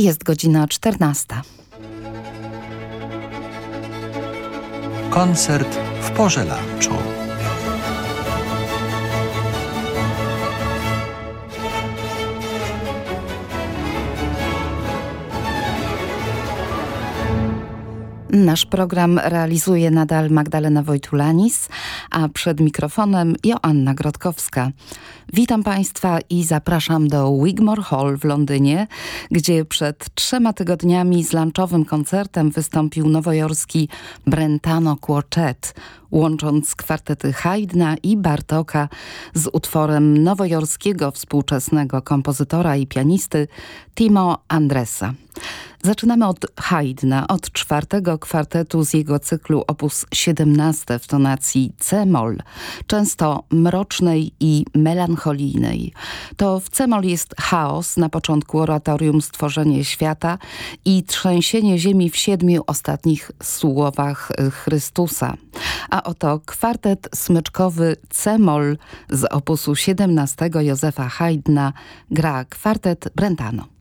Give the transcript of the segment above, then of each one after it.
Jest godzina 14. Koncert w porze lunchu. Nasz program realizuje nadal Magdalena Wojtulanis, a przed mikrofonem Joanna Grodkowska. Witam Państwa i zapraszam do Wigmore Hall w Londynie, gdzie przed trzema tygodniami z lunchowym koncertem wystąpił nowojorski Brentano Quartet, łącząc kwartety Haydna i Bartoka z utworem nowojorskiego współczesnego kompozytora i pianisty Timo Andresa. Zaczynamy od Haydna, od czwartego kwartetu z jego cyklu op. 17 w tonacji c-moll, często mrocznej i melancholijnej. To w c-moll jest chaos, na początku oratorium stworzenie świata i trzęsienie ziemi w siedmiu ostatnich słowach Chrystusa. A oto kwartet smyczkowy c-moll z opusu 17 Józefa Haydna gra kwartet Brentano.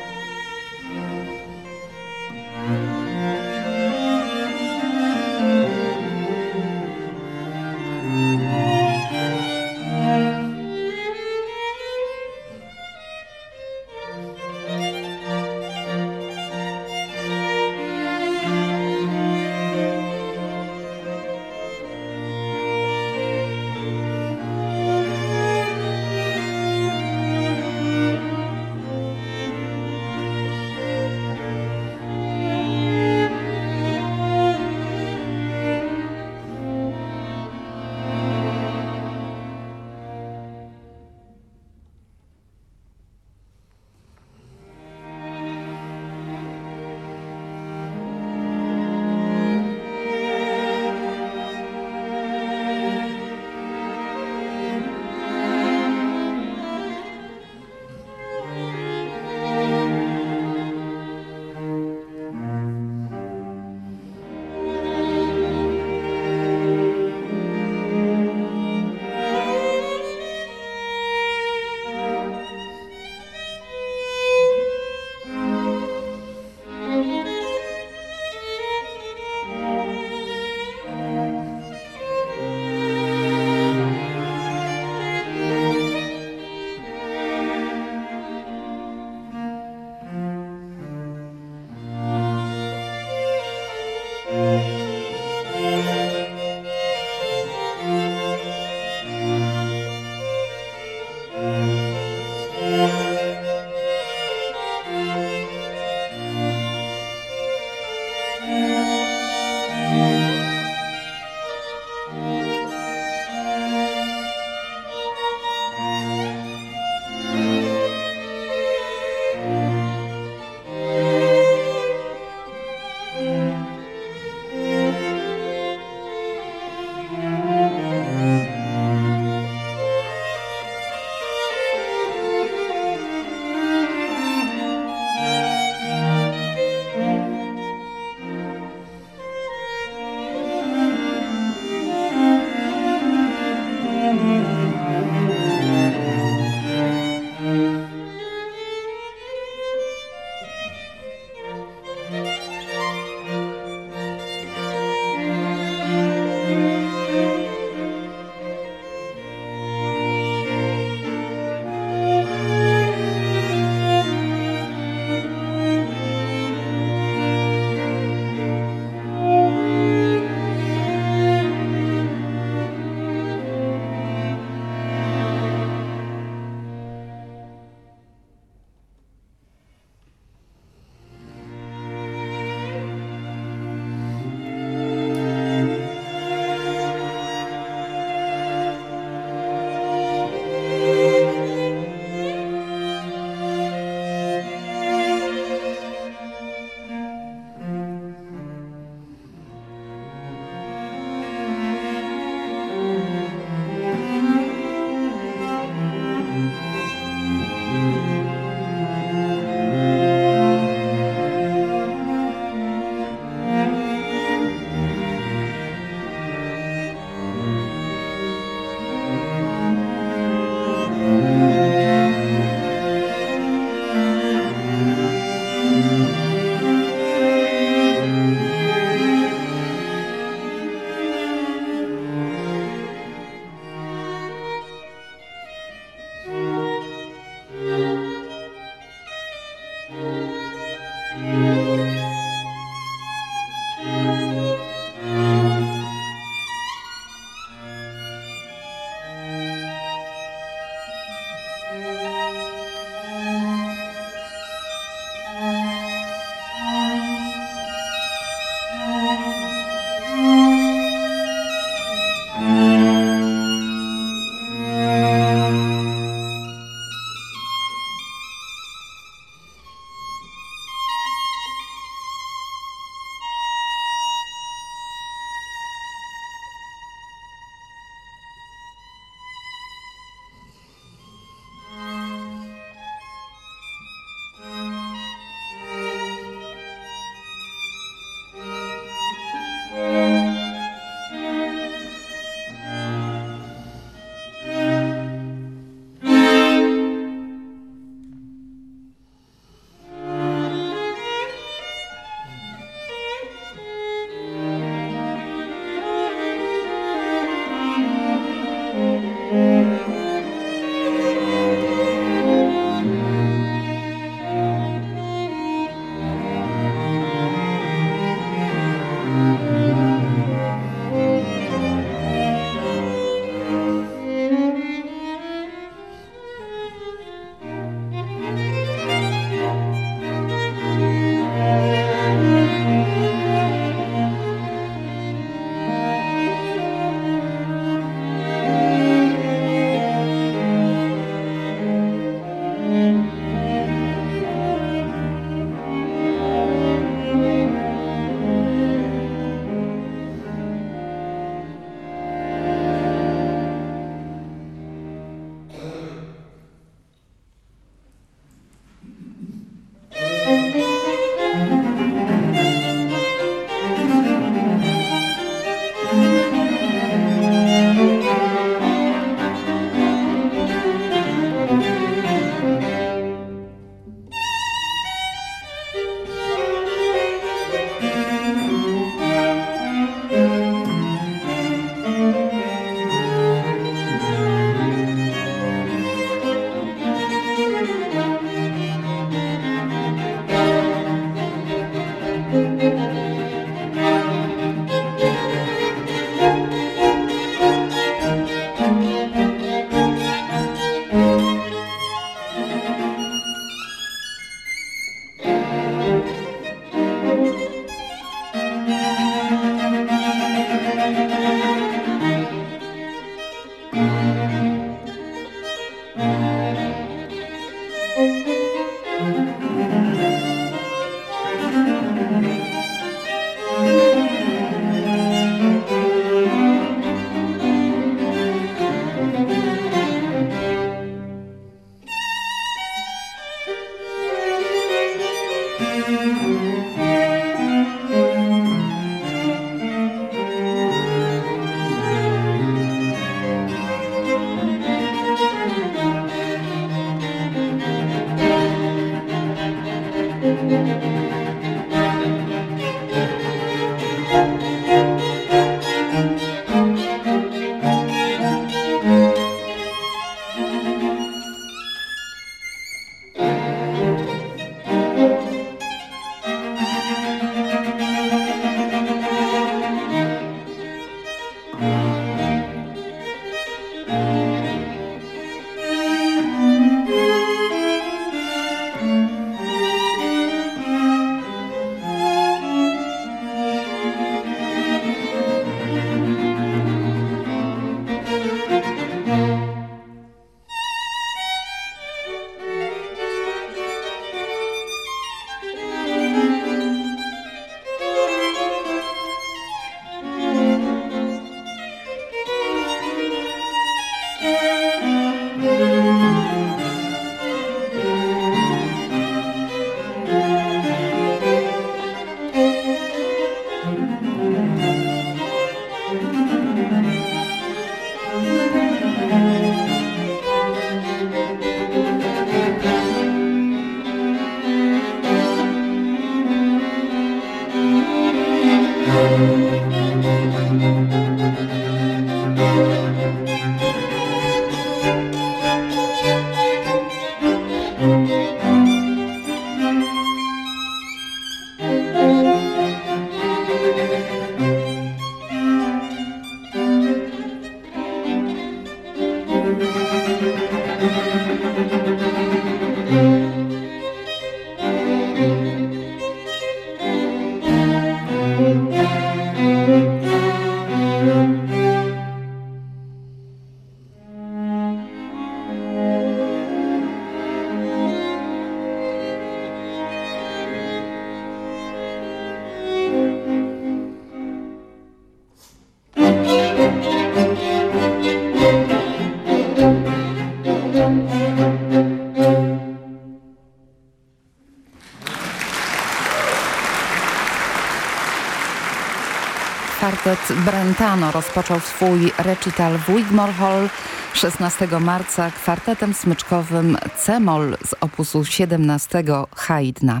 Brentano rozpoczął swój recital w Wigmore Hall 16 marca kwartetem smyczkowym C-moll z opusu 17 Haydna.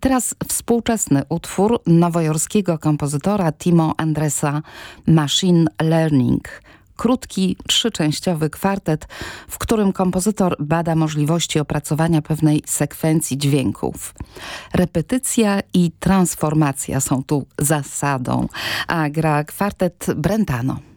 Teraz współczesny utwór nowojorskiego kompozytora Timo Andresa Machine Learning – krótki, trzyczęściowy kwartet, w którym kompozytor bada możliwości opracowania pewnej sekwencji dźwięków. Repetycja i transformacja są tu zasadą, a gra kwartet Brentano.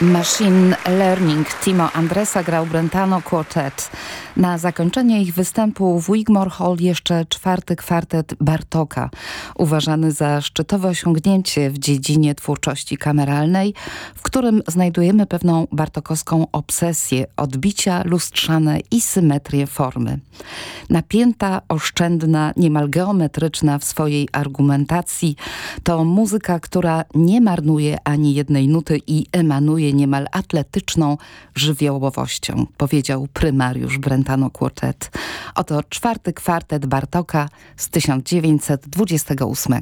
Machine Learning Timo Andresa grał Brentano Quartet. Na zakończenie ich występu w Wigmore Hall jeszcze czwarty kwartet Bartoka, uważany za szczytowe osiągnięcie w dziedzinie twórczości kameralnej, w którym znajdujemy pewną bartokowską obsesję, odbicia lustrzane i symetrię formy. Napięta, oszczędna, niemal geometryczna w swojej argumentacji, to muzyka, która nie marnuje ani jednej nuty i emanuje niemal atletyczną żywiołowością, powiedział prymariusz Brentano Quartet. Oto czwarty kwartet Bartoka z 1928.